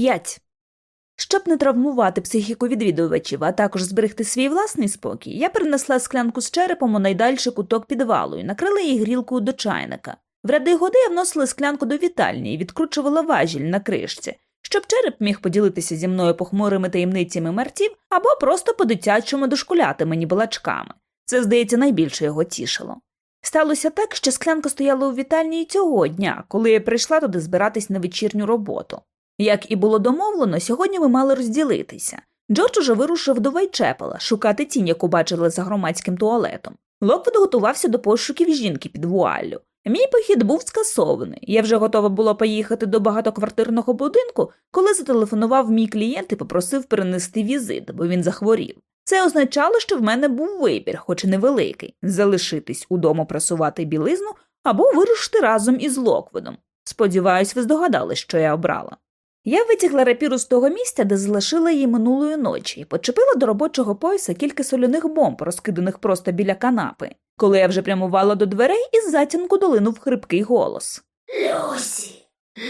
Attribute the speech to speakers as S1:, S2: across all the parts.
S1: 5. Щоб не травмувати психіку відвідувачів, а також зберегти свій власний спокій, я перенесла склянку з черепом у найдальший куток підвалу і накрила її грілкою до чайника. В ряди годи я вносила склянку до вітальні і відкручувала важіль на кришці, щоб череп міг поділитися зі мною похмурими таємницями мертів або просто по-дитячому дошкуляти мені балачками. Це, здається, найбільше його тішило. Сталося так, що склянка стояла у вітальні і цього дня, коли я прийшла туди збиратись на вечірню роботу. Як і було домовлено, сьогодні ми мали розділитися. Джордж уже вирушив до Вайчепела шукати тінь, яку бачили за громадським туалетом. Локвуд готувався до пошуків жінки під вуаллю. Мій похід був скасований. Я вже готова була поїхати до багатоквартирного будинку, коли зателефонував мій клієнт і попросив перенести візит, бо він захворів. Це означало, що в мене був вибір, хоч і невеликий, залишитись удома прасувати білизну або вирушити разом із Локвудом. Сподіваюсь, ви здогадались, що я обрала. Я витягла рапіру з того місця, де залишила її минулої ночі, і почепила до робочого пояса кілька соляних бомб, розкиданих просто біля канапи. Коли я вже прямувала до дверей, із затінку долинув хрипкий голос.
S2: Люсі,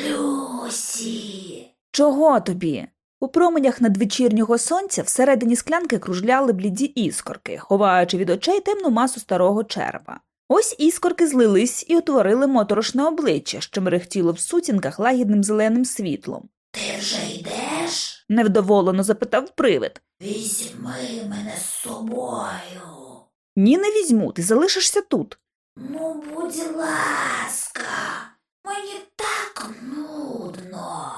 S2: Люсі.
S1: Чого тобі? У променях надвечірнього сонця всередині склянки кружляли бліді іскорки, ховаючи від очей темну масу старого черепа. Ось іскорки злились і утворили моторошне обличчя, що мерехтіло в сутінках лагідним зеленим світлом. Невдоволено запитав привид.
S2: Візьми мене з собою.
S1: Ні, не візьму, ти залишишся тут.
S2: Ну, будь ласка, мені так нудно.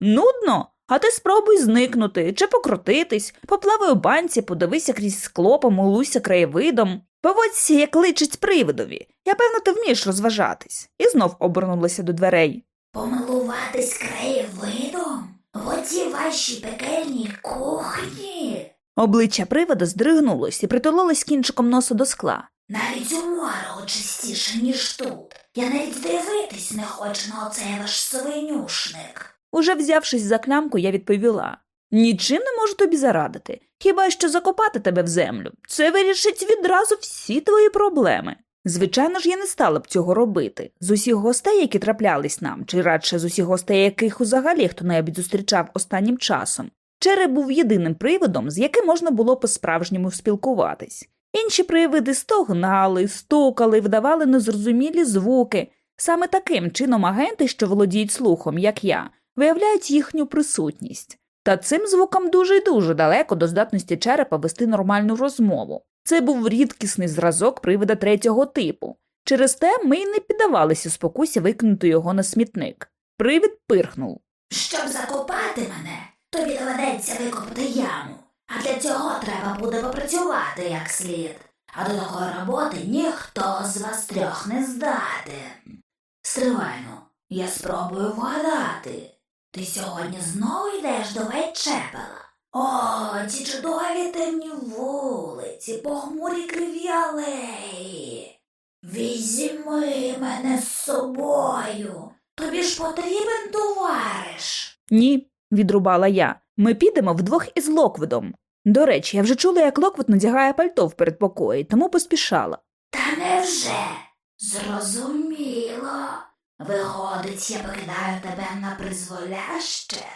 S1: Нудно? А ти спробуй зникнути чи покрутитись, поплавай у банці, подивися крізь скло, помилуйся краєвидом. Поводься, як личить привидові. Я певно, ти вмієш розважатись. І знов обернулася до дверей.
S2: Помилуватись краєвидом в оцій вашій пекельній кухні.
S1: Обличчя привида здригнулось і притулилось кінчиком носа до скла.
S2: Навіть у мору чистіше, ніж тут. Я навіть дивитись не хочу на оцей ваш свинюшник.
S1: Уже взявшись за клямку, я відповіла нічим не можу тобі зарадити, хіба що закопати тебе в землю. Це вирішить відразу всі твої проблеми. Звичайно ж, я не стала б цього робити. З усіх гостей, які траплялись нам, чи радше з усіх гостей, яких взагалі хто небудь зустрічав останнім часом, Череп був єдиним привидом, з яким можна було по-справжньому спілкуватись. Інші привиди стогнали, стукали, вдавали незрозумілі звуки. Саме таким чином агенти, що володіють слухом, як я, виявляють їхню присутність. Та цим звуком дуже й дуже далеко до здатності черепа вести нормальну розмову. Це був рідкісний зразок привида третього типу. Через те ми й не піддавалися спокусі викинути його на смітник. Привид пирхнув.
S2: Щоб закопати мене, тобі доведеться викопати яму. А для цього треба буде попрацювати як слід. А до такої роботи ніхто з вас трьох не здатен. Стривайно, я спробую вгадати. Ти сьогодні знову йдеш до Вайтчепела? О, ці чудові темні вулиці, похмурі криві алеї. Візьми мене з собою. Тобі ж потрібен товариш.
S1: Ні, відрубала я. Ми підемо вдвох із Локвідом. До речі, я вже чула, як Локвід надягає пальто в передпокої, тому поспішала.
S2: Та невже? Зрозуміло. Виходить, я покидаю тебе на призволяще?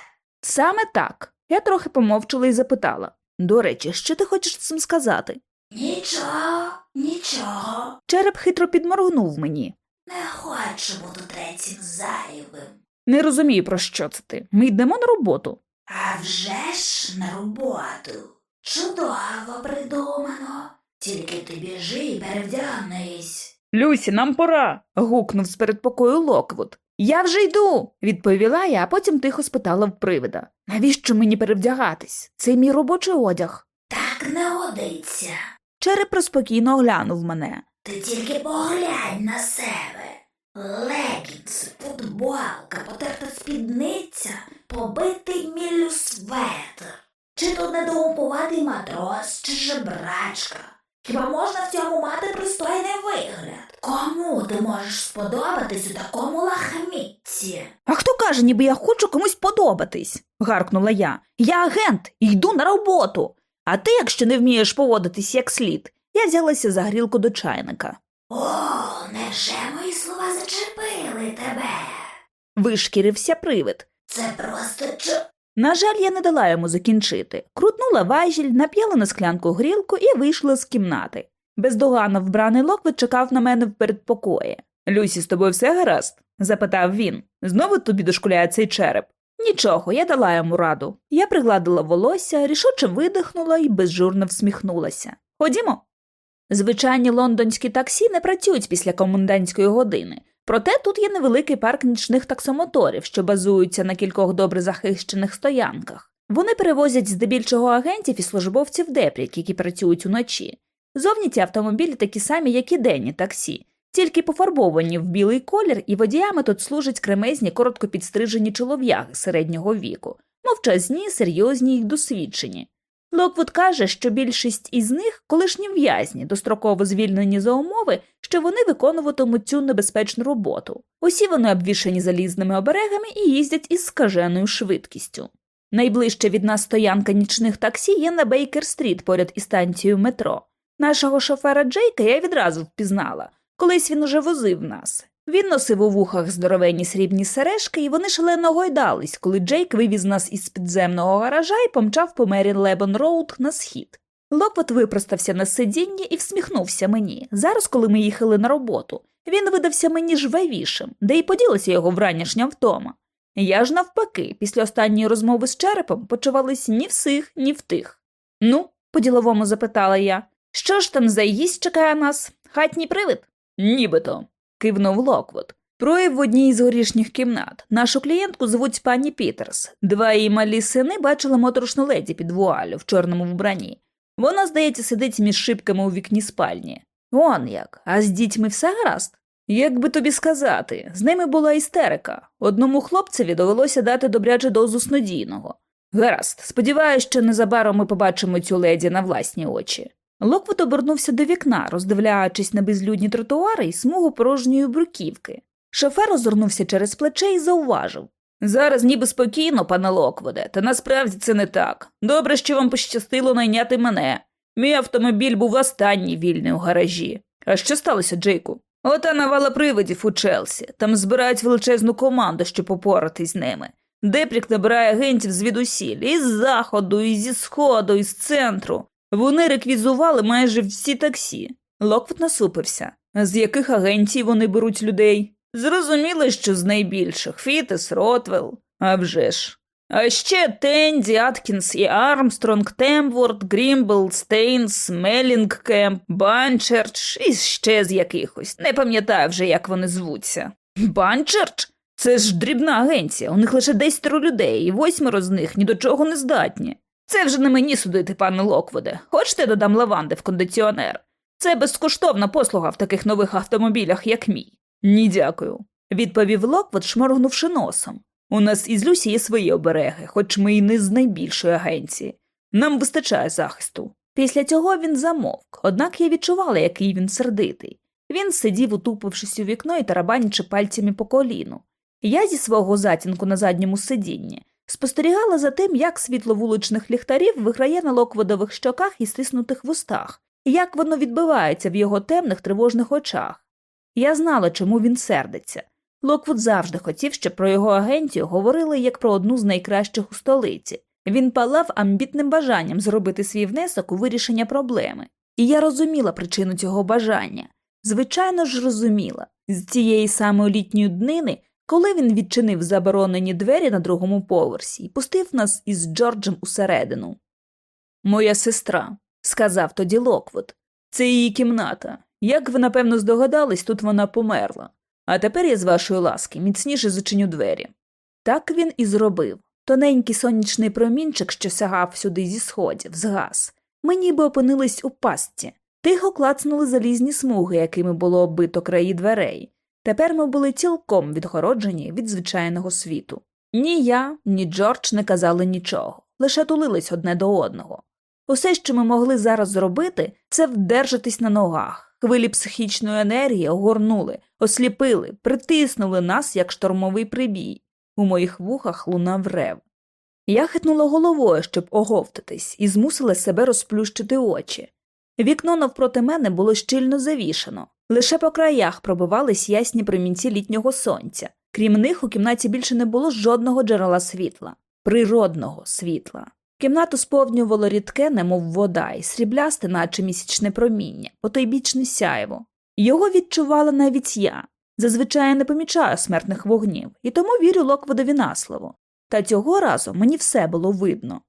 S1: Саме так. Я трохи помовчала і запитала. До речі, що ти хочеш цим сказати?
S2: Нічого, нічого.
S1: Череп хитро підморгнув мені.
S2: Не хочу бути третім зайвим.
S1: Не розумію, про що це ти. Ми йдемо на роботу.
S2: Авжеж, на роботу. Чудово придумано. Тільки ти біжи і перевдягнись.
S1: Люсі, нам пора. гукнув з передпокою Локвуд. Я вже йду, відповіла я, а потім тихо спитала в привида. Навіщо мені перевдягатись? Це мій робочий одяг.
S2: Так не годиться.
S1: Череп розпокійно оглянув мене.
S2: Ти тільки поглянь на себе. Легінси, футболка, потерта спідниця, побитий міллю светр. Чи то недоупуватий матрос, чи жебрачка. Хіба можна в цьому мати пристойний вигляд? Кому ти можеш сподобатись у такому лахмітці?
S1: А хто каже, ніби я хочу комусь подобатись? гаркнула я. Я агент і йду на роботу. А ти, якщо не вмієш поводитись як слід, я взялася за грілку до чайника.
S2: О, невже мої слова зачепили тебе?
S1: Вишкірився привид.
S2: Це просто чу.
S1: На жаль, я не дала йому закінчити. Крутнула важіль, нап'яла на склянку грілку і вийшла з кімнати. Бездоганно вбраний Локвіт чекав на мене в передпокої. Люсі, з тобою все гаразд? запитав він. Знову тобі дошкуляє цей череп. Нічого, я дала йому раду. Я пригладила волосся, рішуче видихнула і безжурно всміхнулася. Ходімо. Звичайні лондонські таксі не працюють після комендантської години, проте тут є невеликий парк нічних таксомоторів, що базуються на кількох добре захищених стоянках. Вони перевозять здебільшого агентів і службовців депрік, які працюють уночі. Зовні ці автомобілі такі самі, як і денні таксі, тільки пофарбовані в білий колір, і водіями тут служать кремезні, коротко підстрижені чолов'яги середнього віку, мовчазні, серйозні й досвідчені. Локвуд каже, що більшість із них колишні в'язні, достроково звільнені за умови, що вони виконуватимуть цю небезпечну роботу. Усі вони обвішані залізними оберегами і їздять із скаженою швидкістю. Найближче від нас стоянка нічних таксі є на Бейкер-стріт поряд із станцією метро. Нашого шофера Джейка я відразу впізнала. Колись він уже возив нас. Він носив у вухах здоровенні срібні сережки, і вони шалено гойдались, коли Джейк вивіз нас із підземного гаража і помчав по Мерілебон-Роуд на схід. Локвуд випростався на сидінні і всміхнувся мені. Зараз, коли ми їхали на роботу, він видався мені жвавішим, де й поділася його вранішня втома. Я ж, навпаки, після останньої розмови з черепом почувалась ні в сих, ні в тих. Ну, по діловому запитала я, що ж там за гість чекає нас? Хатній привид? Нібито, кивнув Локвуд. Прояв в одній із горішніх кімнат. Нашу клієнтку звуть пані Пітерс. Два її малі сини бачили моторошну леді під вуаллю в чорному вбранні. Вона, здається, сидить між шибками у вікні спальні. Он як, а з дітьми все гаразд? Як би тобі сказати, з ними була істерика. Одному хлопцеві довелося дати добрячу дозу снодійного. Гаразд, сподіваюся, що незабаром ми побачимо цю леді на власні очі. Локвуд обернувся до вікна, роздивляючись на безлюдні тротуари і смугу порожньої бруківки. Шофер озирнувся через плече і зауважив Зараз ніби спокійно, пане Локвуде, та насправді це не так. Добре, що вам пощастило найняти мене. Мій автомобіль був останній вільний у гаражі. А що сталося, Джейку? Та навала привидів у Челсі. Там збирають величезну команду, щоб попоратись з ними. ДЕПРІК набирає агентів звідусіль, із заходу, і зі сходу, і з центру. Вони реквізували майже всі таксі. Локвуд насупився. З яких агенцій вони беруть людей? Зрозуміло, що з найбільших Фітес, Ротвелл. Авжеж. А ще Тенді, Аткінс і Армстронг, Темворт, Грімбл, Стейнс, Мелінгкемп, Банчерч і ще з якихось. Не пам'ятаю вже, як вони звуться. Банчерч? Це ж дрібна агенція, у них лише десятеро людей, і восьмеро з них ні до чого не здатні. Це вже не мені судити, пане Локвуде. Хочете додам лаванди в кондиціонер? Це безкоштовна послуга в таких нових автомобілях, як мій. Ні, дякую, відповів Локвуд, шморгнувши носом. У нас із Люсі є свої обереги, хоч ми й не з найбільшої агенції. Нам вистачає захисту. Після цього він замовк, однак я відчувала, який він сердитий. Він сидів, утупившись у вікно і тарабанячи пальцями по коліну. Я зі свого затінку на задньому сидінні спостерігала за тим, як світло вуличних ліхтарів виграє на локвудових щоках і стиснутих вустах, і як воно відбивається в його темних тривожних очах. Я знала, чому він сердиться. Локвуд завжди хотів, щоб про його агенцію говорили як про одну з найкращих у столиці. Він палав амбітним бажанням зробити свій внесок у вирішення проблеми. І я розуміла причину цього бажання. Звичайно ж, розуміла з цієї самої літньої днини, коли він відчинив заборонені двері на другому поверсі і пустив нас із Джорджем усередину. Моя сестра, сказав тоді Локвуд, це її кімната. Як ви напевно здогадались, тут вона померла. А тепер я з вашої ласки міцніше зачиню двері. Так він і зробив. Тоненький сонячний промінчик, що сягав сюди зі сходів, згас. Ми ніби опинились у пастці. Тихо клацнули залізні смуги, якими було оббито краї дверей. Тепер ми були цілком відгороджені від звичайного світу. Ні я, ні Джордж не казали нічого, лише тулились одне до одного. Усе, що ми могли зараз зробити, це вдержатись на ногах. Хвилі психічної енергії огорнули, осліпили, притиснули нас, як штормовий прибій. У моїх вухах лунав рев. Я хитнула головою, щоб оговтатись, і змусила себе розплющити очі. Вікно навпроти мене було щільно завішано, лише по краях пробивались ясні промінці літнього сонця. Крім них, у кімнаті більше не було жодного джерела світла, природного світла. Кімнату сповнювало рідке, немов вода, і сріблясте, наче місячне проміння, потойбічне сяйво. Його відчувала навіть я. Зазвичай не помічаю смертних вогнів, і тому вірю Локводові на слово. Та цього разу мені все було видно.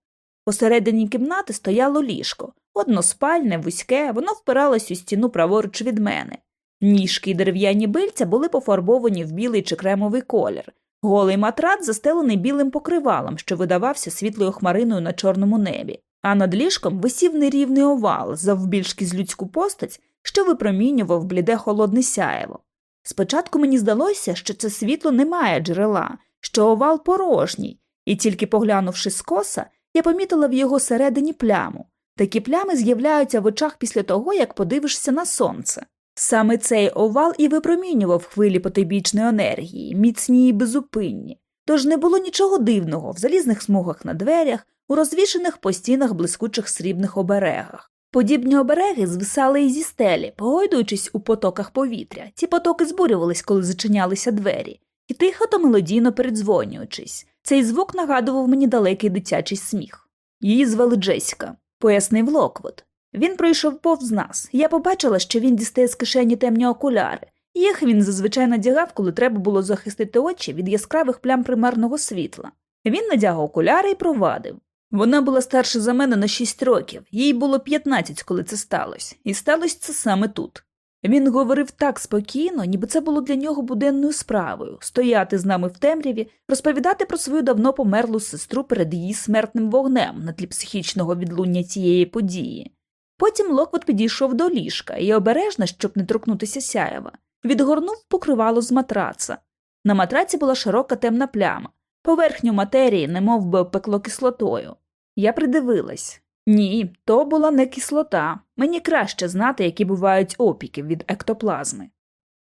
S1: Посередині кімнати стояло ліжко, односпальне, вузьке, воно впиралось у стіну праворуч від мене. Ніжки й дерев'яні бильця були пофарбовані в білий чи кремовий колір. Голий матрат застелений білим покривалом, що видавався світлою хмариною на чорному небі, а над ліжком висів нерівний овал, завбільшки з людську постать, що випромінював бліде холодне сяєво. Спочатку мені здалося, що це світло не має джерела, що овал порожній, і тільки поглянувши скоса, я помітила в його середині пляму. Такі плями з'являються в очах після того, як подивишся на сонце. Саме цей овал і випромінював хвилі потойбічної енергії, міцні і безупинні. Тож не було нічого дивного в залізних смугах на дверях, у розвішених по стінах блискучих срібних оберегах. Подібні обереги звисали і зі стелі, погойдуючись у потоках повітря. Ці потоки збурювались, коли зачинялися двері, і тихо та мелодійно передзвонюючись. Цей звук нагадував мені далекий дитячий сміх. Її звали Джесіка, пояснив Локвуд. Він пройшов повз нас. Я побачила, що він дістає з кишені темні окуляри. Їх він зазвичай надягав, коли треба було захистити очі від яскравих плям примарного світла. Він надяг окуляри і провадив. Вона була старша за мене на шість років, їй було 15, коли це сталося, і сталося це саме тут. Він говорив так спокійно, ніби це було для нього буденною справою стояти з нами в темряві, розповідати про свою давно померлу сестру перед її смертним вогнем на тлі психічного відлуння цієї події. Потім Локвот підійшов до ліжка і обережно, щоб не торкнутися сяєва, відгорнув покривало з матраца. На матраці була широка темна пляма, поверхню матерії немов би опекло кислотою. Я придивилась. Ні, то була не кислота. Мені краще знати, які бувають опіки від ектоплазми.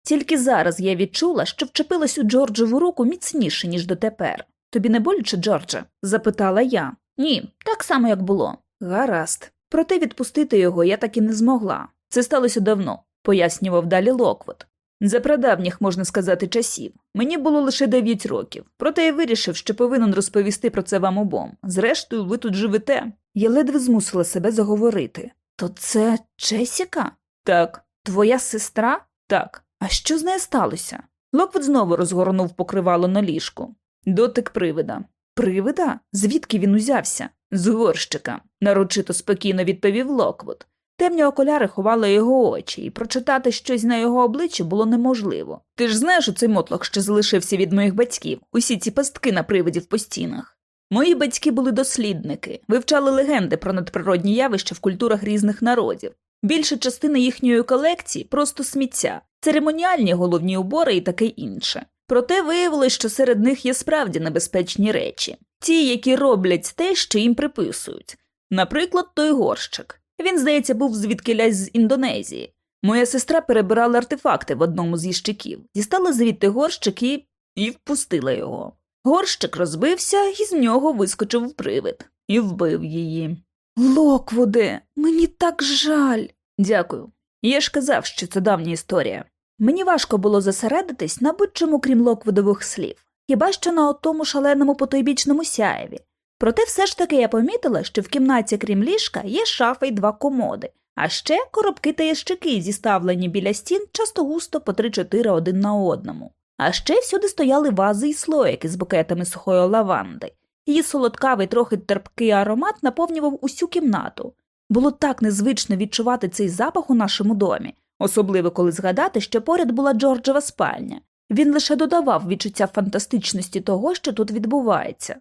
S1: Тільки зараз я відчула, що вчепилась у Джорджову руку міцніше, ніж дотепер. Тобі не боляче, Джордже? запитала я. Ні, так само, як було. Гаразд. Проте відпустити його я так і не змогла. Це сталося давно, пояснював далі Локвот. За прадавніх, можна сказати, часів. Мені було лише дев'ять років, проте я вирішив, що повинен розповісти про це вам обом. Зрештою, ви тут живете. Я ледве змусила себе заговорити. То це Джесіка? Так. Твоя сестра? Так. А що з нею сталося? Локвуд знову розгорнув покривало на ліжку. Дотик привида. Привида? Звідки він узявся? З горщика, нарочито спокійно відповів Локвуд. Темні окуляри ховали його очі, і прочитати щось на його обличчі було неможливо. Ти ж знаєш оцей мотлох, що залишився від моїх батьків, усі ці пастки на привидів по стінах. Мої батьки були дослідники, вивчали легенди про надприродні явища в культурах різних народів. Більша частина їхньої колекції просто сміття, церемоніальні головні убори і таке інше. Проте виявилось, що серед них є справді небезпечні речі, ті, які роблять те, що їм приписують. Наприклад, той горщик. Він, здається, був звідкилясь з Індонезії. Моя сестра перебирала артефакти в одному з їщиків, дістала звідти горщик і... і впустила його. Горщик розбився, і з нього вискочив привид і вбив її. Локвуде, мені так жаль. Дякую. Я ж казав, що це давня історія. Мені важко було зосередитись на будь-чому, крім локводових слів, хіба що на отому шаленому потойбічному сяєві. Проте все ж таки я помітила, що в кімнаті, крім ліжка, є шафа й два комоди, а ще коробки та ящики, зіставлені біля стін часто густо по три-чотири один на одному. А ще всюди стояли вази і слоїки з букетами сухої лаванди. Її солодкавий, трохи терпкий аромат наповнював усю кімнату. Було так незвично відчувати цей запах у нашому домі, особливо коли згадати, що поряд була Джорджева спальня. Він лише додавав відчуття фантастичності того, що тут відбувається.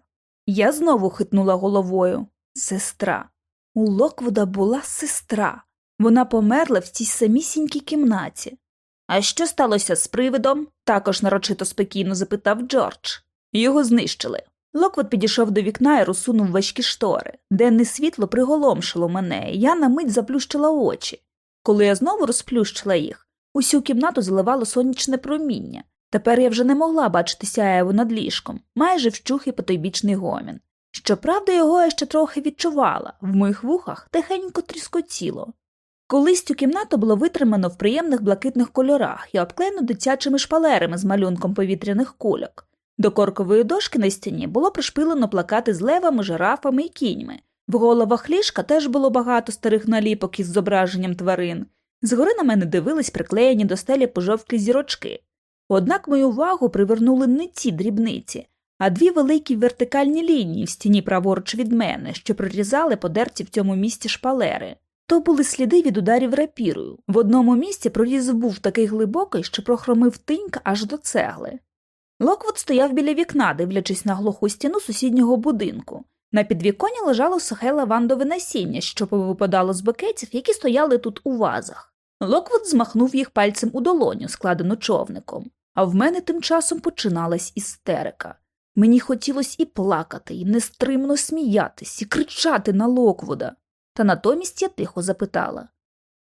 S1: Я знову хитнула головою сестра. У Локвуда була сестра. Вона померла в тій самісінькій кімнаті. А що сталося з привидом? також нарочито спокійно запитав Джордж. Його знищили. Локвуд підійшов до вікна і розсунув важкі штори. Денне світло приголомшило мене, і я на мить заплющила очі. Коли я знову розплющила їх, усю кімнату заливало сонячне проміння. Тепер я вже не могла бачити сяєву над ліжком, майже вщух і потойбічний гомін. Щоправда, його я ще трохи відчувала, в моїх вухах тихенько тріскотіло. Колись цю кімнату було витримано в приємних блакитних кольорах і обклеєно дитячими шпалерами з малюнком повітряних кульок. До коркової дошки на стіні було пришпилено плакати з левами, жирафами і кіньми. В головах ліжка теж було багато старих наліпок із зображенням тварин. Згори на мене дивились приклеєні до стелі пожовклі зірочки. Однак мою увагу привернули не ці дрібниці, а дві великі вертикальні лінії в стіні праворуч від мене, що прорізали подерті в цьому місці шпалери. То були сліди від ударів рапірою. В одному місці проріз був такий глибокий, що прохромив тиньк аж до цегли. Локвуд стояв біля вікна, дивлячись на глуху стіну сусіднього будинку. На підвіконі лежало сухе лавандове насіння, що повипадало з букетів, які стояли тут у вазах. Локвуд змахнув їх пальцем у долоню, складену човником, а в мене тим часом починалась істерика. Мені хотілося і плакати, і нестримно сміятись, і кричати на Локвуда. Та натомість я тихо запитала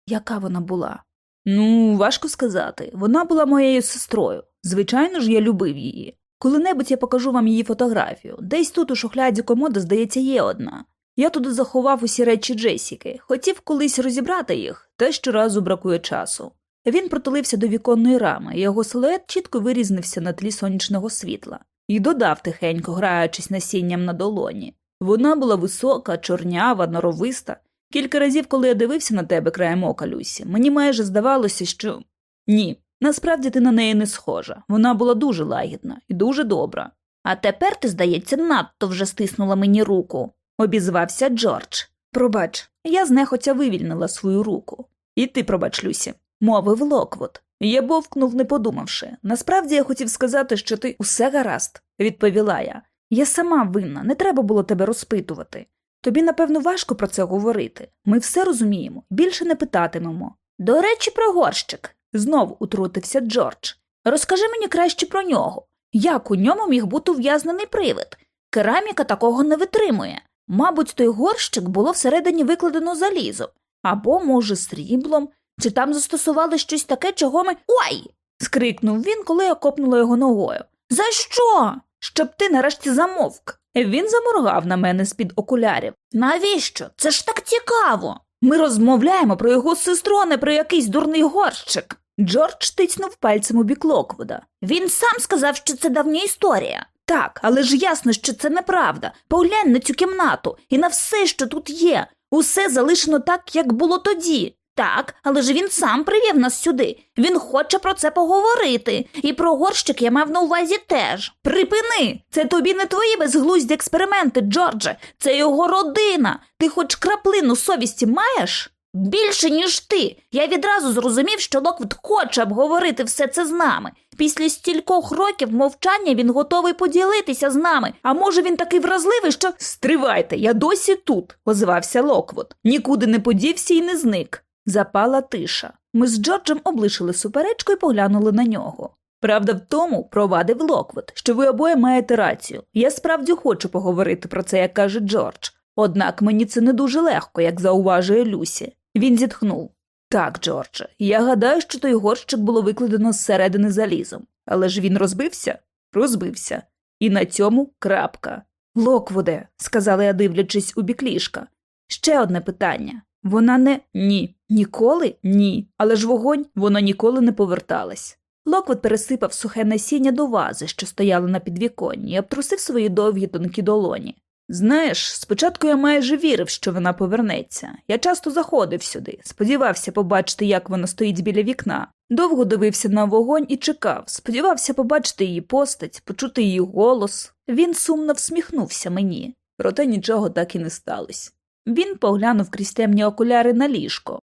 S1: яка вона була? Ну, важко сказати. Вона була моєю сестрою. Звичайно ж, я любив її. Коли-небудь я покажу вам її фотографію. Десь тут у шухляді комода, здається, є одна. Я туди заховав усі речі Джесіки, хотів колись розібрати їх, та щоразу бракує часу. Він протулився до віконної рами, і його силует чітко вирізнився на тлі сонячного світла, і додав тихенько, граючись насінням на долоні. Вона була висока, чорнява, норовиста. Кілька разів, коли я дивився на тебе краєм ока, Люсі, мені майже здавалося, що ні, насправді ти на неї не схожа. Вона була дуже лагідна і дуже добра. А тепер ти, здається, надто вже стиснула мені руку, обізвався Джордж. Пробач, я знехотя вивільнила свою руку. І ти, пробач, Люсі, мовив Локвуд. Я бовкнув, не подумавши. Насправді я хотів сказати, що ти усе гаразд, відповіла я. Я сама винна, не треба було тебе розпитувати. Тобі, напевно, важко про це говорити. Ми все розуміємо, більше не питатимемо. До речі, про горщик, знов утрутився Джордж. Розкажи мені краще про нього. Як у ньому міг бути ув'язнений привид? Кераміка такого не витримує. Мабуть, той горщик було всередині викладено залізом, або, може, сріблом, чи там застосували щось таке, чого ми. Ой. скрикнув він, коли я копнула його ногою. За що? Щоб ти нарешті замовк. Він заморгав на мене з-під окулярів. Навіщо? Це ж так цікаво. Ми розмовляємо про його сестру, а не про якийсь дурний горщик. Джордж тицьнув пальцем у бік Локвуда. Він сам сказав, що це давня історія. Так, але ж ясно, що це неправда. Поглянь на цю кімнату і на все, що тут є. Усе залишено так, як було тоді. Так, але ж він сам привів нас сюди. Він хоче про це поговорити. І про горщик я мав на увазі теж. Припини! Це тобі не твої безглузді експерименти, Джордже. Це його родина. Ти хоч краплину совісті маєш? Більше, ніж ти. Я відразу зрозумів, що Локвуд хоче обговорити все це з нами. Після стількох років мовчання він готовий поділитися з нами. А може він такий вразливий, що. Стривайте, я досі тут, озвався Локвуд. Нікуди не подівся і не зник. Запала тиша. Ми з Джорджем облишили суперечку і поглянули на нього. Правда в тому, провадив Локвуд, що ви обоє маєте рацію. Я справді хочу поговорити про це, як каже Джордж. Однак мені це не дуже легко, як зауважує Люсі. Він зітхнув. Так, Джордже, я гадаю, що той горщик було викладено зсередини залізом. Але ж він розбився? Розбився. І на цьому крапка. Локвуде, сказала я, дивлячись у бік ліжка. Ще одне питання. Вона не ні. Ніколи ні. Але ж вогонь воно ніколи не поверталась. Локвуд пересипав сухе насіння до вази, що стояла на підвіконні, і обтрусив свої довгі тонкі долоні. Знаєш, спочатку я майже вірив, що вона повернеться. Я часто заходив сюди, сподівався побачити, як вона стоїть біля вікна. Довго дивився на вогонь і чекав, сподівався побачити її постать, почути її голос. Він сумно всміхнувся мені, проте нічого так і не сталося. Він поглянув крізь темні окуляри на ліжко.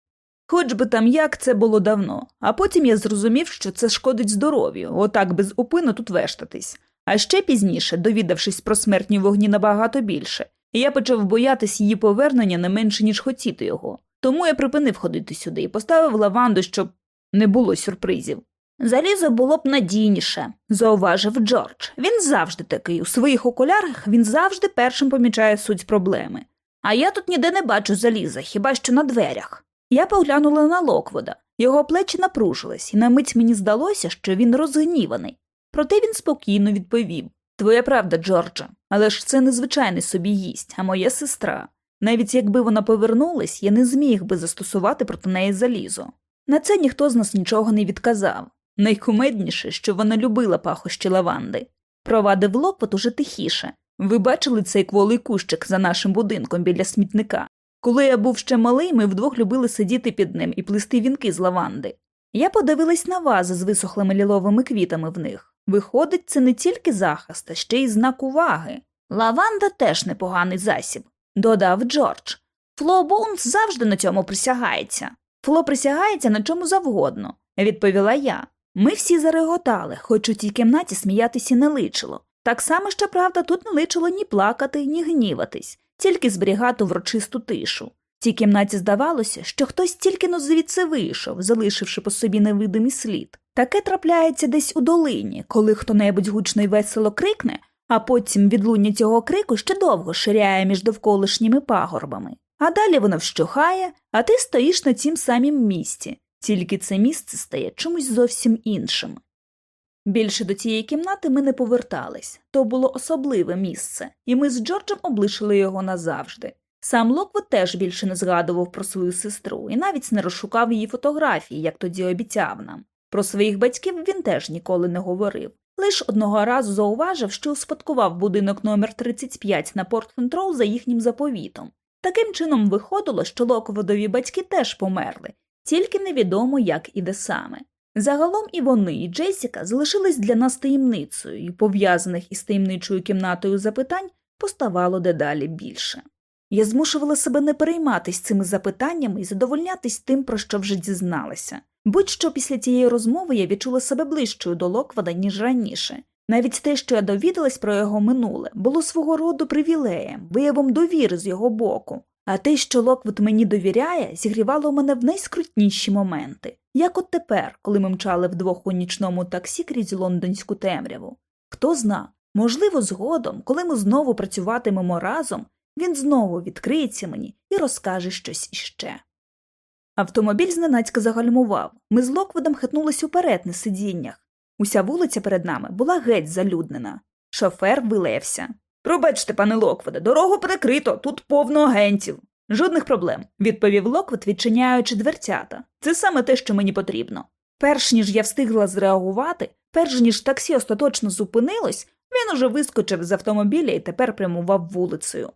S1: Хоч би там як це було давно, а потім я зрозумів, що це шкодить здоров'ю, отак без упину тут вештатись. А ще пізніше, довідавшись про смертні вогні набагато більше, я почав боятись її повернення не менше, ніж хотіти його. Тому я припинив ходити сюди і поставив лаванду, щоб не було сюрпризів. Залізо було б надійніше, зауважив Джордж. Він завжди такий. У своїх окулярах він завжди першим помічає суть проблеми. А я тут ніде не бачу заліза, хіба що на дверях. Я поглянула на Локвода. Його плечі напружились, і на мить мені здалося, що він розгніваний. Проте він спокійно відповів Твоя правда, Джордже, але ж це незвичайний собі їсть, а моя сестра. Навіть якби вона повернулась, я не зміг би застосувати проти неї залізо. На це ніхто з нас нічого не відказав. Найкумедніше, що вона любила пахощі лаванди. Провадив Локвуд уже тихіше. Ви бачили цей кволий кущик за нашим будинком біля смітника? Коли я був ще малий, ми вдвох любили сидіти під ним і плести вінки з лаванди. Я подивилась на вази з висохлими ліловими квітами в них. Виходить, це не тільки захист, а ще й знак уваги. Лаванда теж непоганий засіб, додав Джордж. Фло Боунс завжди на цьому присягається. Фло присягається на чому завгодно, відповіла я. Ми всі зареготали, хоч у тій кімнаті сміятися не личило. Так само, що правда, тут не личило ні плакати, ні гніватись, тільки зберігати врочисту тишу. В цій кімнаті здавалося, що хтось тільки но звідси вийшов, залишивши по собі невидимий слід. Таке трапляється десь у долині, коли хто небудь гучно й весело крикне, а потім відлуння цього крику ще довго ширяє між довколишніми пагорбами. А далі воно вщухає, а ти стоїш на цім самім місці, тільки це місце стає чимось зовсім іншим. Більше до цієї кімнати ми не повертались то було особливе місце, і ми з Джорджем облишили його назавжди. Сам Локвуд теж більше не згадував про свою сестру і навіть не розшукав її фотографії, як тоді обіцяв нам. Про своїх батьків він теж ніколи не говорив. Лиш одного разу зауважив, що успадкував будинок номер 35 на Портленд-Роу за їхнім заповітом. Таким чином виходило, що Локвудові батьки теж померли, тільки невідомо, як і де саме. Загалом і вони, і Джесіка залишились для нас таємницею, і пов'язаних із таємничою кімнатою запитань поставало дедалі більше. Я змушувала себе не перейматись цими запитаннями і задовольнятись тим, про що вже дізналася. Будь-що після тієї розмови я відчула себе ближчою до Локвуда, ніж раніше. Навіть те, що я довідалась про його минуле, було свого роду привілеєм, виявом довіри з його боку. А те, що Локвуд мені довіряє, зігрівало мене в найскрутніші моменти, як от тепер, коли ми мчали вдвох у нічному таксі крізь лондонську темряву. Хто зна, можливо, згодом, коли ми знову працюватимемо разом, він знову відкриється мені і розкаже щось іще. Автомобіль зненацька загальмував. Ми з Локвудом хитнулись уперед на сидіннях. Уся вулиця перед нами була геть залюднена. Шофер вилаявся. Пробачте, пане Локвуде, дорогу перекрито, тут повно агентів. Жодних проблем, відповів Локвуд, відчиняючи дверцята. Це саме те, що мені потрібно. Перш ніж я встигла зреагувати, перш ніж таксі остаточно зупинилось, він уже вискочив з автомобіля і тепер прямував вулицею.